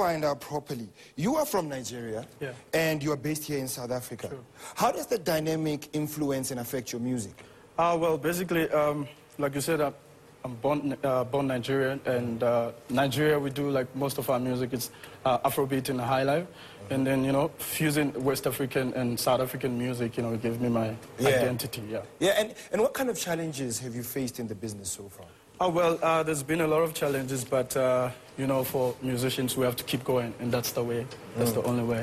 find out properly. You are from Nigeria, Yeah. and you are based here in South Africa. How does the dynamic influence and affect your music? Uh, well, basically, um, like you said, I'm, I'm born, uh, born Nigerian, and uh, Nigeria, we do like most of our music, it's uh, Afrobeat and high life. And then, you know, fusing West African and South African music, you know, it gave me my Yeah. identity, yeah. Yeah, and, and what kind of challenges have you faced in the business so far? Oh, well, uh, there's been a lot of challenges, but, uh, you know, for musicians, we have to keep going, and that's the way, that's the only way.